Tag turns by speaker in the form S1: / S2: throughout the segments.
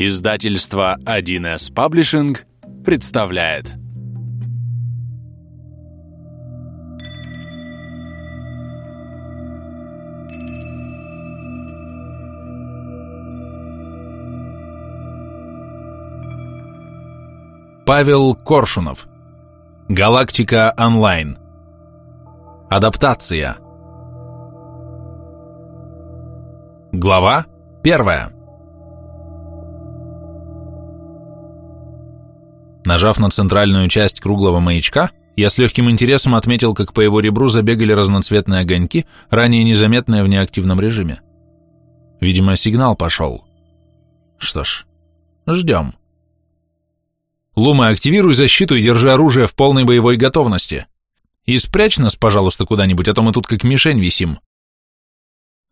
S1: Издательство 1С Паблишинг представляет. Павел Коршунов. Галактика онлайн Адаптация. Глава первая Нажав на центральную часть круглого маячка, я с легким интересом отметил, как по его ребру забегали разноцветные огоньки, ранее незаметные в неактивном режиме. Видимо, сигнал пошел. Что ж, ждем. Лума, активируй защиту и держи оружие в полной боевой готовности. И спрячь нас, пожалуйста, куда-нибудь, а то мы тут как мишень висим.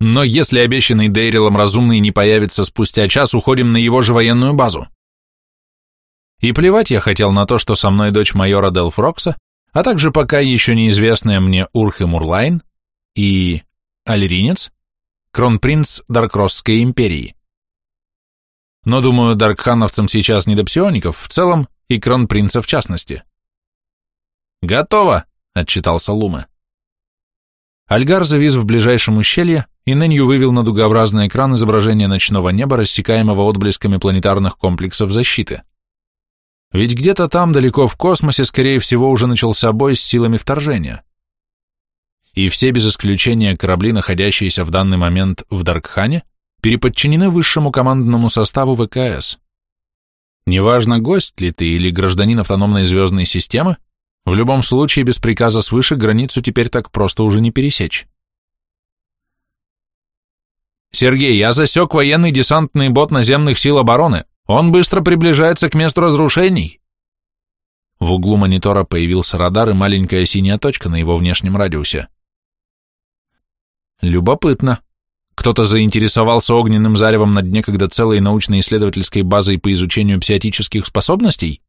S1: Но если обещанный Дейрилом разумный не появится спустя час, уходим на его же военную базу. И плевать я хотел на то, что со мной дочь майора Делфрокса, а также пока еще неизвестная мне Урхе Мурлайн и Альринец, кронпринц Даркросской империи. Но, думаю, даркхановцам сейчас не до псиоников в целом и кронпринца в частности. «Готово!» — отчитался Лума. Альгар завис в ближайшем ущелье, и Нэнью вывел на дугообразный экран изображение ночного неба, рассекаемого отблесками планетарных комплексов защиты. Ведь где-то там, далеко в космосе, скорее всего, уже начался бой с силами вторжения. И все без исключения корабли, находящиеся в данный момент в Даркхане, переподчинены высшему командному составу ВКС. Неважно, гость ли ты или гражданин автономной звездной системы, в любом случае без приказа свыше границу теперь так просто уже не пересечь. Сергей, я засек военный десантный бот наземных сил обороны. Он быстро приближается к месту разрушений. В углу монитора появился радар и маленькая синяя точка на его внешнем радиусе. Любопытно. Кто-то заинтересовался огненным заревом над некогда целой научно-исследовательской базой по изучению псиотических способностей?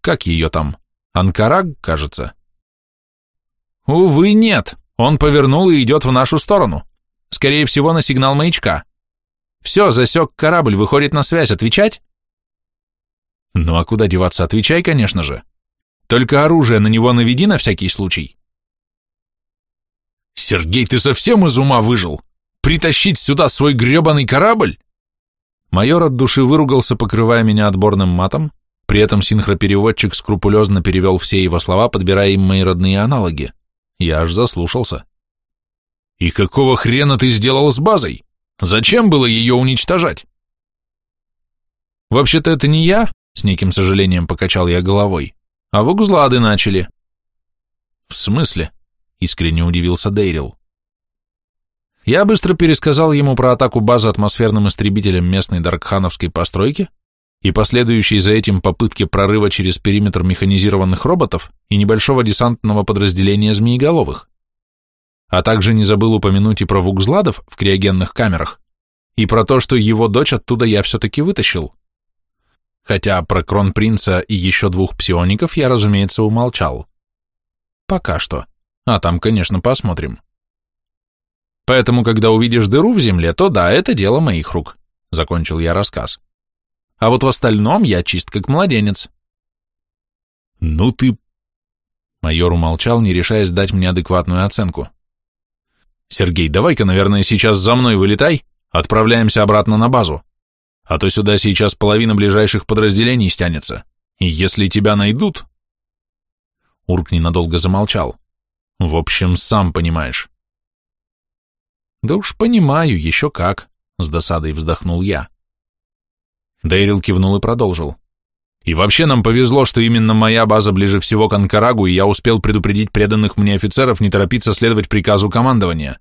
S1: Как ее там? Анкараг, кажется. Увы, нет. Он повернул и идет в нашу сторону. Скорее всего, на сигнал маячка. Все, засек корабль, выходит на связь, отвечать? Ну а куда деваться, отвечай, конечно же. Только оружие на него наведи на всякий случай. Сергей, ты совсем из ума выжил? Притащить сюда свой гребаный корабль? Майор от души выругался, покрывая меня отборным матом, при этом синхропереводчик скрупулезно перевел все его слова, подбирая им мои родные аналоги. Я аж заслушался. «И какого хрена ты сделал с базой?» Зачем было ее уничтожать? Вообще-то это не я, с неким сожалением покачал я головой, а вугзлады начали. В смысле? Искренне удивился Дейрил. Я быстро пересказал ему про атаку базы атмосферным истребителем местной Даркхановской постройки и последующие за этим попытки прорыва через периметр механизированных роботов и небольшого десантного подразделения змееголовых а также не забыл упомянуть и про вугзладов в криогенных камерах, и про то, что его дочь оттуда я все-таки вытащил. Хотя про кронпринца и еще двух псиоников я, разумеется, умолчал. Пока что. А там, конечно, посмотрим. Поэтому, когда увидишь дыру в земле, то да, это дело моих рук, закончил я рассказ. А вот в остальном я чист как младенец. Ну ты... Майор умолчал, не решаясь дать мне адекватную оценку. Сергей, давай-ка, наверное, сейчас за мной вылетай, отправляемся обратно на базу. А то сюда сейчас половина ближайших подразделений стянется. И если тебя найдут... Урк ненадолго замолчал. В общем, сам понимаешь. Да уж понимаю, еще как, с досадой вздохнул я. Дейрил кивнул и продолжил. И вообще нам повезло, что именно моя база ближе всего к Анкарагу, и я успел предупредить преданных мне офицеров не торопиться следовать приказу командования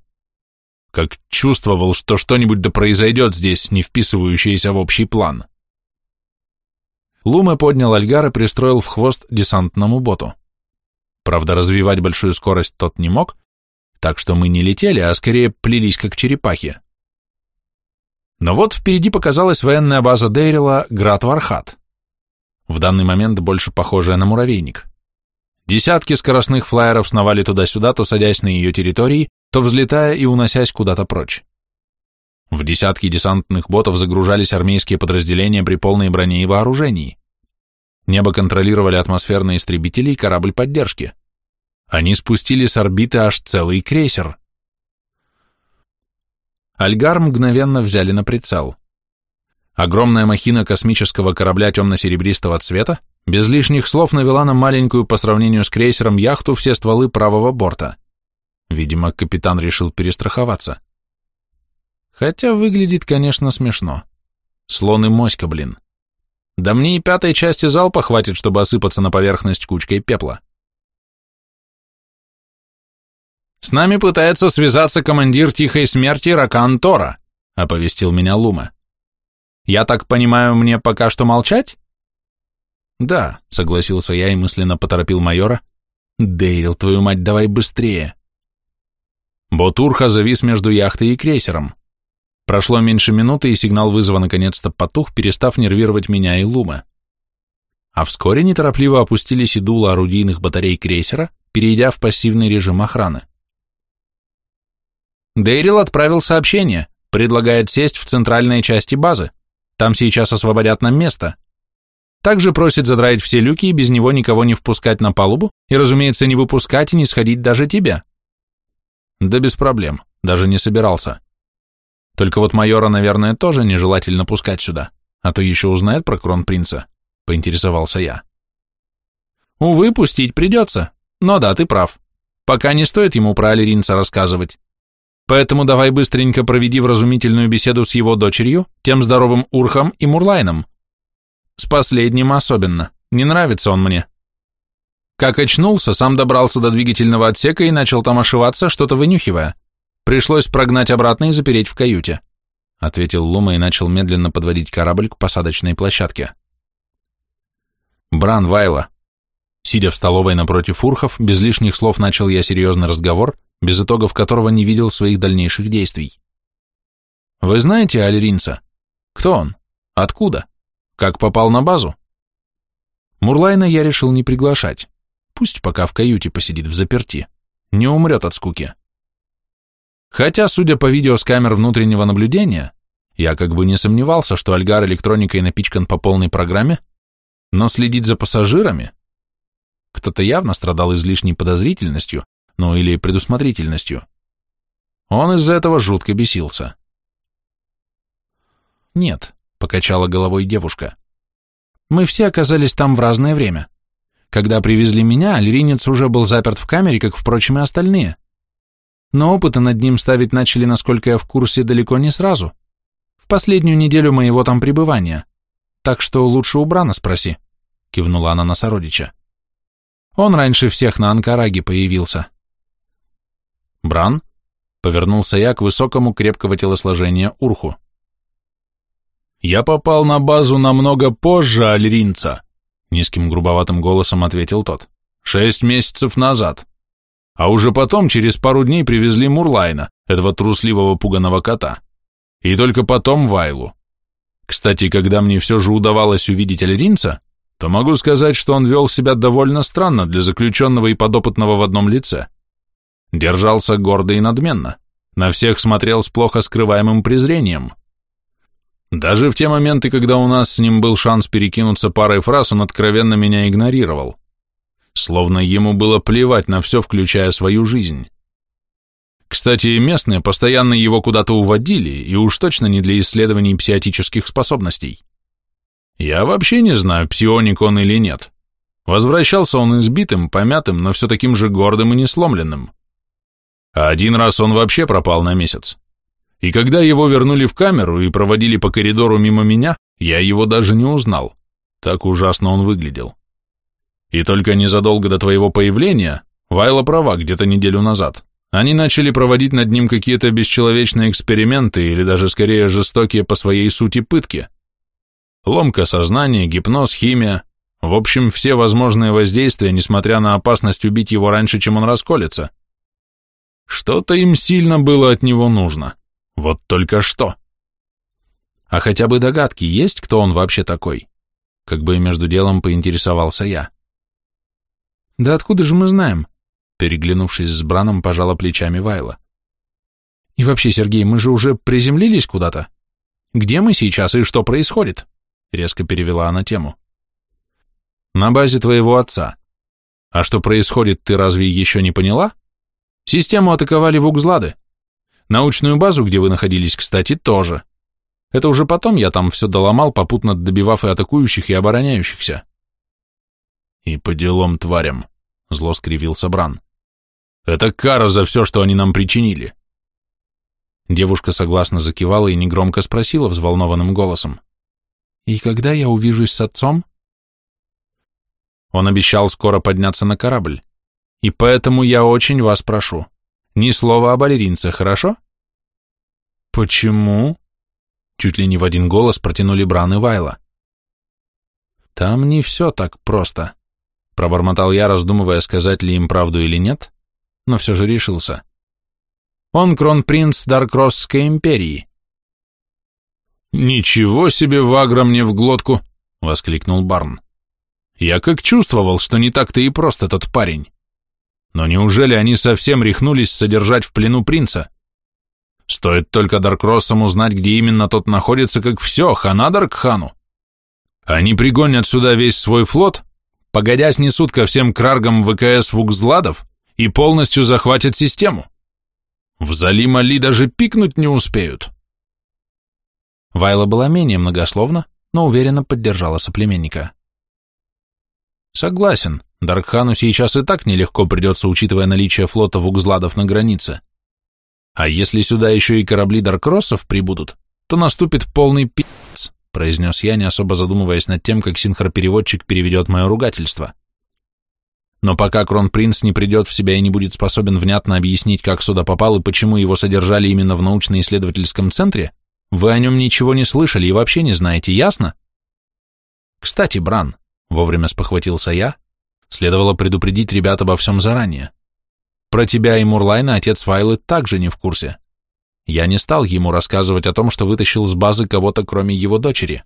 S1: как чувствовал, что что-нибудь да произойдет здесь, не вписывающееся в общий план. Луме поднял Альгар и пристроил в хвост десантному боту. Правда, развивать большую скорость тот не мог, так что мы не летели, а скорее плелись, как черепахи. Но вот впереди показалась военная база Дейрила Град Вархат. В данный момент больше похожая на муравейник. Десятки скоростных флайеров сновали туда-сюда, то садясь на ее территории, то взлетая и уносясь куда-то прочь. В десятки десантных ботов загружались армейские подразделения при полной броне и вооружении. Небо контролировали атмосферные истребители и корабль поддержки. Они спустили с орбиты аж целый крейсер. Альгар мгновенно взяли на прицел. Огромная махина космического корабля темно-серебристого цвета без лишних слов навела на маленькую по сравнению с крейсером яхту все стволы правого борта. Видимо, капитан решил перестраховаться. Хотя выглядит, конечно, смешно. Слон и моська, блин. Да мне и пятой части залпа хватит, чтобы осыпаться на поверхность кучкой пепла. «С нами пытается связаться командир Тихой Смерти Ракан Тора», — оповестил меня Лума. «Я так понимаю, мне пока что молчать?» «Да», — согласился я и мысленно поторопил майора. «Дейрил, твою мать, давай быстрее!» Ботурха завис между яхтой и крейсером. Прошло меньше минуты, и сигнал вызова наконец-то потух, перестав нервировать меня и Лума. А вскоре неторопливо опустились и дула орудийных батарей крейсера, перейдя в пассивный режим охраны. Дейрил отправил сообщение, предлагает сесть в центральной части базы. Там сейчас освободят нам место. Также просит задраить все люки и без него никого не впускать на палубу и, разумеется, не выпускать и не сходить даже тебя. Да без проблем, даже не собирался. Только вот майора, наверное, тоже нежелательно пускать сюда, а то еще узнает про кронпринца, поинтересовался я. Увы, пустить придется, но да, ты прав. Пока не стоит ему про Алиринца рассказывать. Поэтому давай быстренько проведи вразумительную беседу с его дочерью, тем здоровым Урхом и Мурлайном. С последним особенно, не нравится он мне. Как очнулся, сам добрался до двигательного отсека и начал там ошиваться, что-то вынюхивая. Пришлось прогнать обратно и запереть в каюте, ответил Лума и начал медленно подводить корабль к посадочной площадке. Бран Вайла. Сидя в столовой напротив Урхов, без лишних слов начал я серьезный разговор, без итогов которого не видел своих дальнейших действий. Вы знаете Альринца? Кто он? Откуда? Как попал на базу? Мурлайна я решил не приглашать. Пусть пока в каюте посидит в заперти. Не умрет от скуки. Хотя, судя по видео с камер внутреннего наблюдения, я как бы не сомневался, что Альгар электроникой напичкан по полной программе, но следить за пассажирами... Кто-то явно страдал излишней подозрительностью, ну или предусмотрительностью. Он из-за этого жутко бесился. «Нет», — покачала головой девушка. «Мы все оказались там в разное время. Когда привезли меня, Альринец уже был заперт в камере, как, впрочем, и остальные но опыта над ним ставить начали, насколько я в курсе, далеко не сразу. В последнюю неделю моего там пребывания. Так что лучше у Брана спроси, кивнула она на сородича. Он раньше всех на Анкараге появился. Бран? Повернулся я к высокому крепкого телосложения Урху. «Я попал на базу намного позже Альринца», — низким грубоватым голосом ответил тот. «Шесть месяцев назад а уже потом через пару дней привезли Мурлайна, этого трусливого пуганого кота, и только потом Вайлу. Кстати, когда мне все же удавалось увидеть Альринца, то могу сказать, что он вел себя довольно странно для заключенного и подопытного в одном лице. Держался гордо и надменно, на всех смотрел с плохо скрываемым презрением. Даже в те моменты, когда у нас с ним был шанс перекинуться парой фраз, он откровенно меня игнорировал словно ему было плевать на все, включая свою жизнь. Кстати, местные постоянно его куда-то уводили, и уж точно не для исследований псиотических способностей. Я вообще не знаю, псионик он или нет. Возвращался он избитым, помятым, но все таким же гордым и несломленным. А один раз он вообще пропал на месяц. И когда его вернули в камеру и проводили по коридору мимо меня, я его даже не узнал. Так ужасно он выглядел. И только незадолго до твоего появления, Вайла права, где-то неделю назад, они начали проводить над ним какие-то бесчеловечные эксперименты или даже скорее жестокие по своей сути пытки. Ломка сознания, гипноз, химия, в общем, все возможные воздействия, несмотря на опасность убить его раньше, чем он расколется. Что-то им сильно было от него нужно. Вот только что. А хотя бы догадки есть, кто он вообще такой? Как бы между делом поинтересовался я. «Да откуда же мы знаем?» Переглянувшись с Браном, пожала плечами Вайла. И вообще, Сергей, мы же уже приземлились куда-то. Где мы сейчас и что происходит? Резко перевела она тему. На базе твоего отца. А что происходит, ты разве еще не поняла? Систему атаковали в Угзлады. Научную базу, где вы находились, кстати, тоже. Это уже потом я там все доломал, попутно добивав и атакующих, и обороняющихся. И по делам тварям, зло скривился Бран. Это кара за все, что они нам причинили. Девушка согласно закивала и негромко спросила взволнованным голосом. «И когда я увижусь с отцом?» Он обещал скоро подняться на корабль. И поэтому я очень вас прошу, ни слова о балеринце, хорошо? Почему? Чуть ли не в один голос протянули Бран и Вайла. Там не все так просто, пробормотал я, раздумывая, сказать ли им правду или нет, но все же решился. Он кронпринц Даркросской империи. «Ничего себе вагра мне в глотку!» — воскликнул Барн. «Я как чувствовал, что не так-то и прост этот парень. Но неужели они совсем рехнулись содержать в плену принца? Стоит только Даркроссам узнать, где именно тот находится, как все, хана Даркхану. Они пригонят сюда весь свой флот, погодя снесут ко всем краргам ВКС Вукзладов и полностью захватят систему. В Залима-Ли даже пикнуть не успеют.
S2: Вайла была менее многословна, но уверенно поддержала соплеменника.
S1: Согласен, Даркхану сейчас и так нелегко придется, учитывая наличие флота вугзладов на границе. А если сюда еще и корабли Даркроссов прибудут, то наступит полный пи***ц, произнес я, не особо задумываясь над тем, как синхропереводчик переведет мое ругательство. Но пока Кронпринц не придет в себя и не будет способен внятно объяснить, как сюда попал и почему его содержали именно в научно-исследовательском центре, вы о нем ничего не слышали и вообще не знаете, ясно? Кстати, Бран, вовремя спохватился я, Следовало предупредить ребят обо всем заранее. Про тебя и Мурлайна отец Вайлы также не в курсе. Я не стал ему рассказывать о том, что вытащил с базы кого-то, кроме его дочери.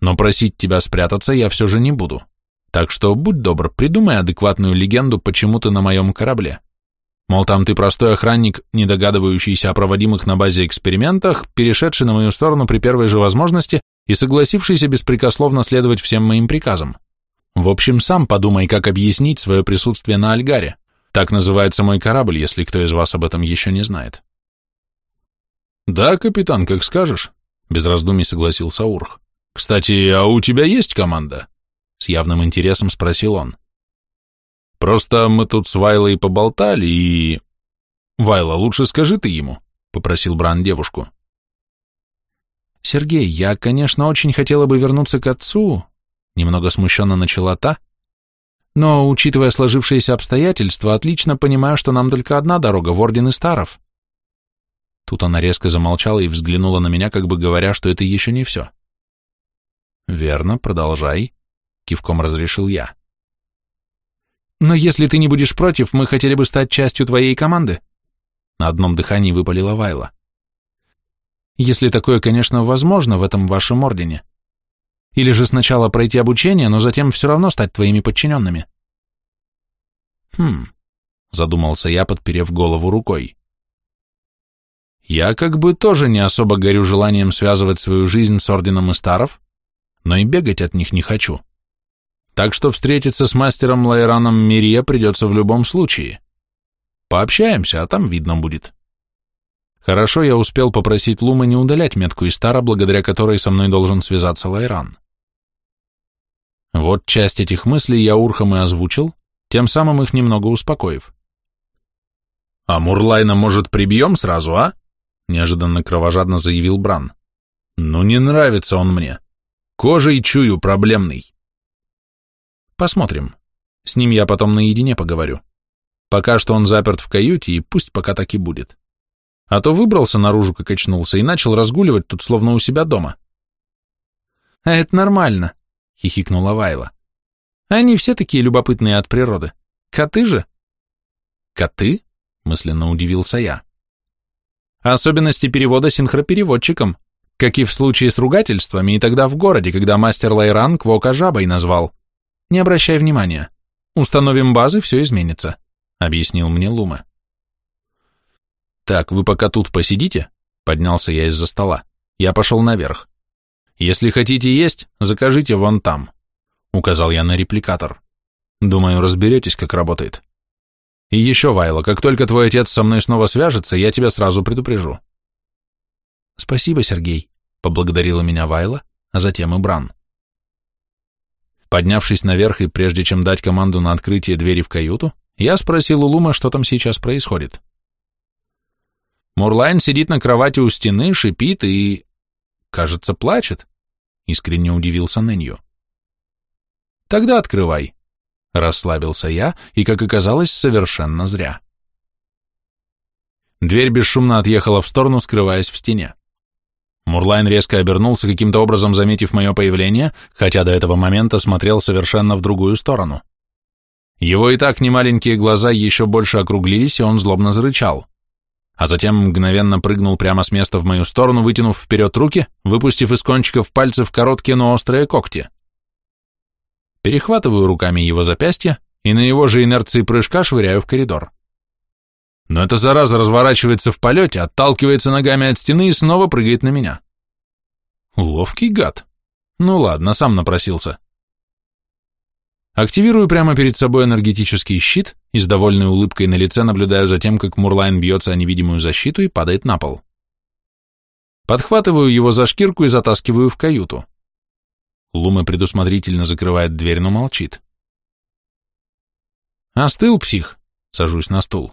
S1: Но просить тебя спрятаться я все же не буду. Так что будь добр, придумай адекватную легенду, почему ты на моем корабле. Мол, там ты простой охранник, не догадывающийся о проводимых на базе экспериментах, перешедший на мою сторону при первой же возможности и согласившийся беспрекословно следовать всем моим приказам. В общем, сам подумай, как объяснить свое присутствие на Альгаре. Так называется мой корабль, если кто из вас об этом еще не знает. Да, капитан, как скажешь, без раздумий согласился Урх. Кстати, а у тебя есть команда? С явным интересом спросил он. Просто мы тут с Вайлой поболтали и... Вайла, лучше скажи ты ему, попросил Бран девушку.
S2: Сергей, я, конечно, очень хотела бы вернуться к отцу, Немного смущенно начала та, но, учитывая сложившиеся обстоятельства, отлично понимаю, что нам только одна дорога в Орден Истаров. Тут она резко замолчала и взглянула на меня, как бы говоря, что это еще не все. «Верно, продолжай», — кивком разрешил я. «Но если ты не будешь против, мы хотели бы стать частью твоей команды», — на одном дыхании выпалила Вайла. «Если такое, конечно, возможно в этом вашем Ордене. Или же сначала пройти обучение, но затем все равно стать твоими подчиненными.
S1: Хм, задумался я, подперев голову рукой. Я как бы тоже не особо горю желанием связывать свою жизнь с Орденом Истаров, но и бегать от них не хочу. Так что встретиться с мастером Лайраном Мирия придется в любом случае. Пообщаемся, а там видно будет. Хорошо, я успел попросить Лума не удалять метку Истара, благодаря которой со мной должен связаться Лайран. Вот часть этих мыслей я урхом и озвучил, тем самым их немного успокоив. «А Мурлайна, может, прибьем сразу, а?» — неожиданно кровожадно заявил Бран. «Ну, не нравится он мне. Кожей чую проблемный». «Посмотрим. С ним я потом наедине поговорю. Пока что он заперт в каюте, и пусть пока так и будет. А то выбрался наружу, как очнулся, и начал разгуливать тут словно у себя дома».
S2: «А это нормально», — хихикнула Вайла. «Они все такие любопытные от природы. Коты же?»
S1: «Коты?» — мысленно удивился я.
S2: «Особенности перевода синхропереводчиком, как и в случае с ругательствами, и тогда в городе, когда мастер Лайран Квока жабой назвал. Не обращай внимания. Установим базы, все изменится», — объяснил мне Лума.
S1: Так, вы пока тут посидите, поднялся я из-за стола. Я пошел наверх. Если хотите есть, закажите вон там, указал я на репликатор. Думаю, разберетесь, как работает. И еще, Вайло, как только твой отец со мной снова свяжется, я тебя сразу предупрежу.
S2: Спасибо, Сергей, поблагодарила меня Вайла, а затем и Бран.
S1: Поднявшись наверх и прежде чем дать команду на открытие двери в каюту, я спросил у Лума, что там сейчас происходит. Мурлайн сидит на кровати у стены, шипит и... кажется, плачет. Искренне удивился Нэнью. Тогда открывай. Расслабился я, и, как оказалось, совершенно зря. Дверь бесшумно отъехала в сторону, скрываясь в стене. Мурлайн резко обернулся, каким-то образом заметив мое появление, хотя до этого момента смотрел совершенно в другую сторону. Его и так немаленькие глаза еще больше округлились, и он злобно зарычал. А затем мгновенно прыгнул прямо с места в мою сторону, вытянув вперед руки, выпустив из кончиков пальцев короткие, но острые когти. Перехватываю руками его запястья и на его же инерции прыжка швыряю в коридор. Но эта зараза разворачивается в полете, отталкивается ногами от стены и снова прыгает на меня. Ловкий гад. Ну ладно, сам напросился. Активирую прямо перед собой энергетический щит и с довольной улыбкой на лице наблюдаю за тем, как Мурлайн бьется о невидимую защиту и падает на пол. Подхватываю его за шкирку и затаскиваю в каюту. Лума предусмотрительно закрывает дверь, но молчит. «Остыл, псих?» Сажусь на стул.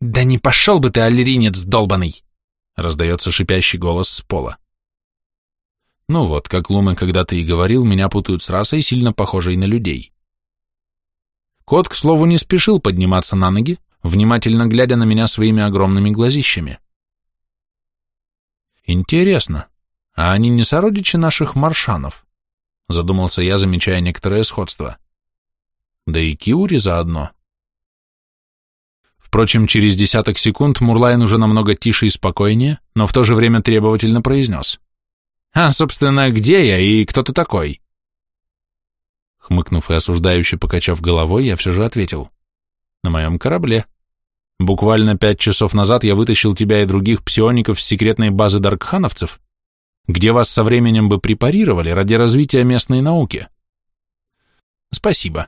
S2: «Да не пошел бы ты, аллеринец долбаный!»
S1: раздается шипящий голос с пола. Ну вот, как Лумен когда-то и говорил, меня путают с расой, сильно похожей на людей. Кот, к слову, не спешил подниматься на ноги, внимательно глядя на меня своими огромными глазищами. Интересно, а они не сородичи наших маршанов? Задумался я, замечая некоторое сходство. Да и Киури заодно. Впрочем, через десяток секунд Мурлайн уже намного тише и спокойнее, но в то же время требовательно произнес. «А, собственно, где я и кто ты такой?» Хмыкнув и осуждающе покачав головой, я все же ответил. «На моем корабле. Буквально пять часов назад я вытащил тебя и других псиоников с секретной базы даркхановцев, где вас со временем бы препарировали ради развития местной науки». «Спасибо».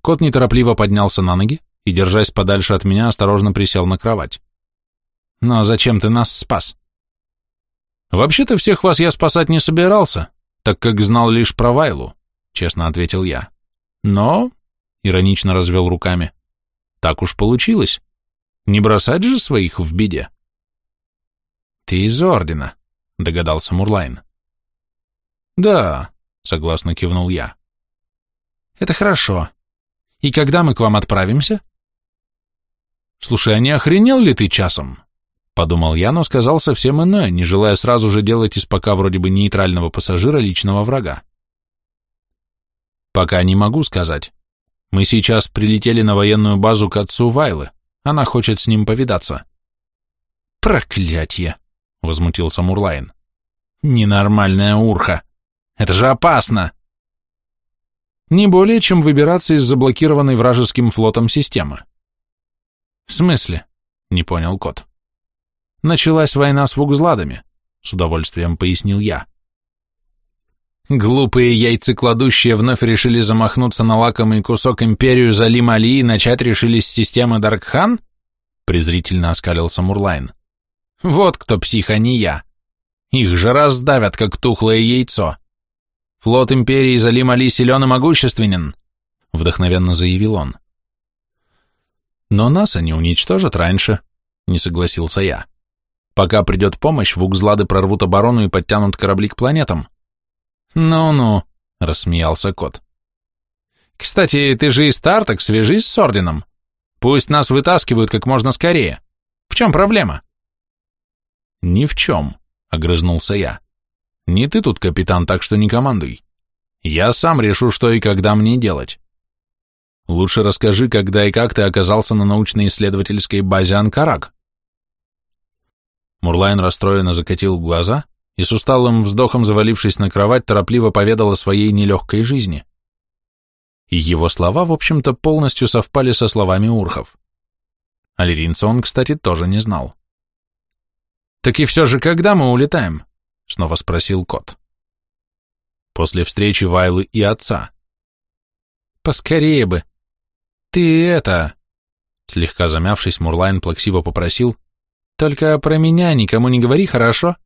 S1: Кот неторопливо поднялся на ноги, и, держась подальше от меня, осторожно присел на кровать. «Но зачем ты нас спас?» «Вообще-то всех вас я спасать не собирался, так как знал лишь про Вайлу», — честно ответил я. «Но...» — иронично развел руками. «Так уж получилось. Не бросать же своих в беде». «Ты из Ордена», — догадался Мурлайн. «Да», — согласно кивнул я. «Это хорошо. И когда мы к вам отправимся?» «Слушай, а не охренел ли ты часом?» Подумал я, но сказал совсем иное, не желая сразу же делать из пока вроде бы нейтрального пассажира личного врага. «Пока не могу сказать. Мы сейчас прилетели на военную базу к отцу Вайлы. Она хочет с ним повидаться». «Проклятье!» — возмутился Мурлайн. «Ненормальная урха! Это же опасно!» «Не более, чем выбираться из заблокированной вражеским флотом системы. «В смысле?» — не понял кот. «Началась война с вугзладами», — с удовольствием пояснил я. Глупые яйцекладущие вновь решили замахнуться на лакомый кусок империю Залим Али и начать решили с системы Даркхан? Презрительно оскалился Мурлайн. Вот кто псих, а не я. Их же раздавят, как тухлое яйцо. Флот империи Залим Али силен и могущественен, вдохновенно заявил он. Но нас они уничтожат раньше, не согласился я. Пока придет помощь, вукзлады прорвут оборону и подтянут корабли к планетам. Ну-ну, рассмеялся кот. Кстати, ты же из Тартак, свяжись с Орденом. Пусть нас вытаскивают как можно скорее. В чем проблема? Ни в чем, огрызнулся я. Не ты тут капитан, так что не командуй. Я сам решу, что и когда мне делать. Лучше расскажи, когда и как ты оказался на научно-исследовательской базе Анкарак. Мурлайн расстроенно закатил глаза и с усталым вздохом, завалившись на кровать, торопливо поведал о своей нелегкой жизни. И его слова, в общем-то, полностью совпали со словами Урхов.
S2: Алиринца он, кстати, тоже не знал.
S1: «Так и все же, когда мы улетаем?» — снова спросил кот.
S2: «После встречи Вайлы и отца».
S1: «Поскорее бы. Ты это...»
S2: Слегка замявшись, Мурлайн плаксиво попросил.
S1: «Только про меня никому не говори, хорошо?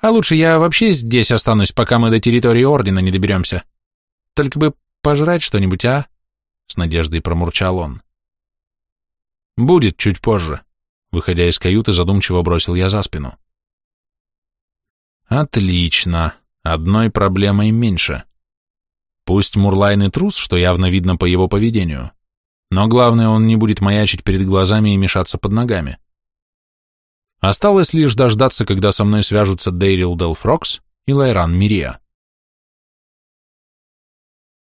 S1: А лучше я вообще здесь останусь, пока мы до территории Ордена не доберемся. Только бы пожрать что-нибудь, а?» С надеждой промурчал он.
S2: «Будет чуть позже», — выходя из каюты, задумчиво бросил я за спину. «Отлично. Одной проблемой меньше. Пусть Мурлайн и трус, что явно видно по его поведению, но главное, он не будет маячить перед глазами и мешаться под ногами. Осталось лишь дождаться, когда со мной свяжутся Дейрил Делфрокс и Лайран Мирия.